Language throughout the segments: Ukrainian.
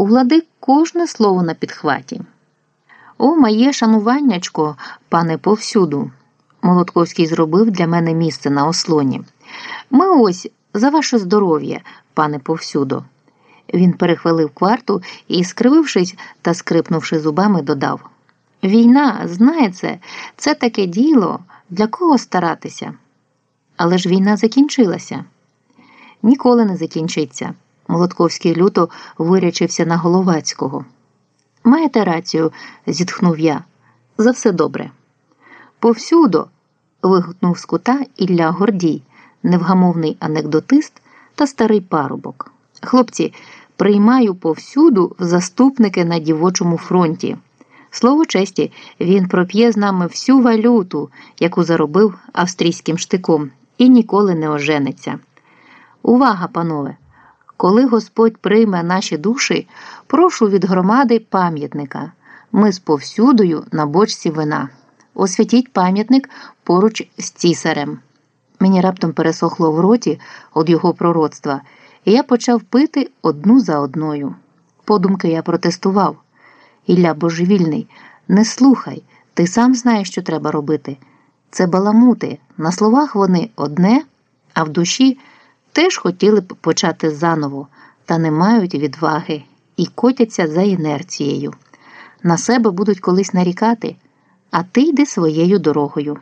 У влади кожне слово на підхваті. О, моє шануваннячко, пане повсюду. Молотковський зробив для мене місце на ослоні. Ми ось за ваше здоров'я, пане повсюду. Він перехвалив кварту і, скривившись та скрипнувши зубами, додав Війна, знаєте, це таке діло, для кого старатися? Але ж війна закінчилася. Ніколи не закінчиться. Молотковський люто вирячився на Головацького. Маєте рацію, зітхнув я. За все добре. Повсюду. вигукнув з кута Ілля Гордій, невгамовний анекдотист та старий парубок. Хлопці, приймаю повсюду заступники на дівочому фронті. Слово честі, він проп'є з нами всю валюту, яку заробив австрійським штиком, і ніколи не ожениться. Увага, панове! Коли Господь прийме наші душі, прошу від громади пам'ятника. Ми з повсюдою на бочці вина. Освятіть пам'ятник поруч з цісарем. Мені раптом пересохло в роті від його пророцтва, і я почав пити одну за одною. Подумки я протестував. Ілля божевільний, не слухай, ти сам знаєш, що треба робити. Це баламути. На словах вони одне, а в душі теж хотіли б почати заново, та не мають відваги і котяться за інерцією. На себе будуть колись нарікати, а ти йди своєю дорогою.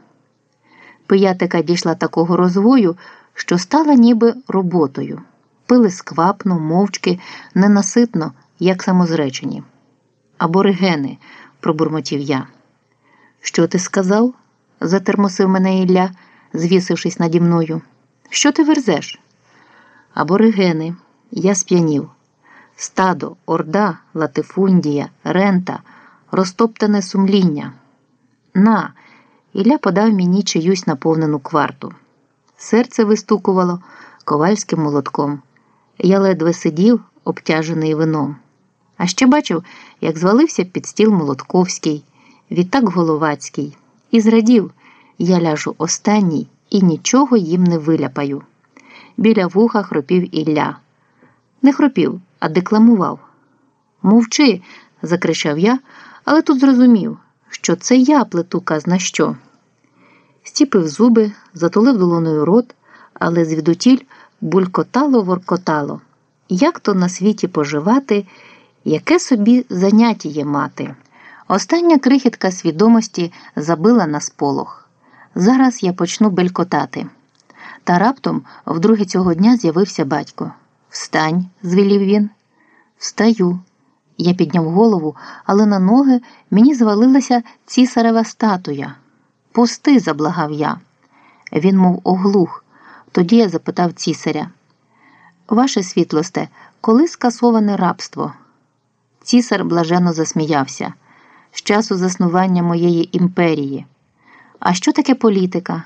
Пиятика дійшла такого розвою, що стала ніби роботою. Пили сквапно, мовчки, ненаситно, як самозречені. Аборигени, пробурмотів я. Що ти сказав? затермосив мене Ілля, звісившись наді мною. Що ти верзеш? Аборигени, я сп'янів. Стадо, орда, латифундія, рента, розтоптане сумління. На, Ілля подав мені чиюсь наповнену кварту. Серце вистукувало ковальським молотком. Я ледве сидів, обтяжений вином. А ще бачив, як звалився під стіл Молотковський, відтак Головацький, і зрадів, я ляжу останній і нічого їм не виляпаю. Біля вуха хропів Ілля. Не хропів, а декламував. Мовчи, закричав я, але тут зрозумів, що це я плету казна що. Стіпив зуби, затулив долоною рот, але звідутіль булькотало воркотало. Як то на світі поживати? яке собі заняття мати. Остання крихітка свідомості забила на сполох. Зараз я почну белькотати. Та раптом вдруге цього дня з'явився батько. Встань, звелів він. Встаю. Я підняв голову, але на ноги мені звалилася цісарева статуя. Пусти, заблагав я. Він, мов оглух. Тоді я запитав цісаря. Ваше світлосте, коли скасоване рабство? Цісар блаженно засміявся з часу заснування моєї імперії. А що таке політика?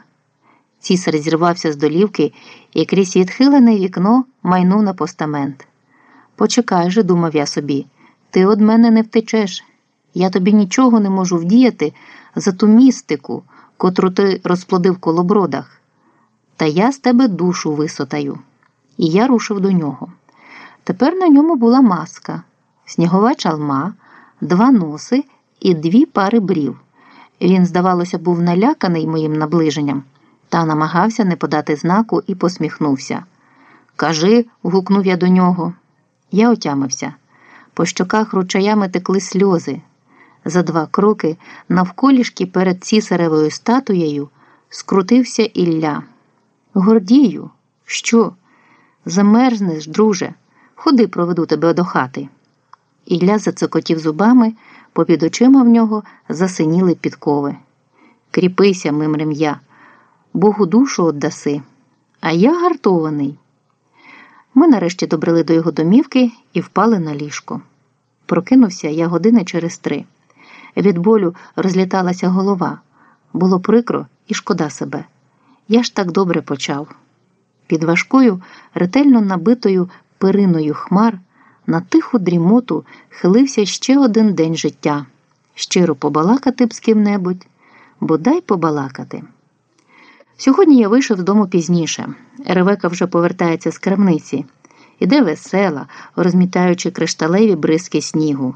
Цісар зірвався з долівки і крізь відхилене вікно майнув на постамент. Почекай же, думав я собі, ти од мене не втечеш. Я тобі нічого не можу вдіяти за ту містику, котру ти розплодив колобродах. Та я з тебе душу висотаю. І я рушив до нього. Тепер на ньому була маска снігова чалма, два носи і дві пари брів. Він, здавалося, був наляканий моїм наближенням та намагався не подати знаку і посміхнувся. Кажи, гукнув я до нього. Я отямився. По щоках ручаями текли сльози. За два кроки навколішки перед цісаревою статуєю скрутився Ілля. Гордію, що? Замерзнеш, друже, ходи, проведу тебе до хати. Ілля зацокотів зубами, попід очима в нього засиніли підкови. Кріпися, мимрем я, Богу душу отдаси, а я гартований. Ми нарешті добрили до його домівки і впали на ліжко. Прокинувся я години через три. Від болю розліталася голова. Було прикро і шкода себе. Я ж так добре почав. Під важкою, ретельно набитою периною хмар. На тиху дрімоту хилився ще один день життя. Щиро побалакати б з ким-небудь, бодай побалакати. Сьогодні я вийшов з дому пізніше. Ревека вже повертається з крамниці. іде весела, розмітаючи кришталеві бризки снігу.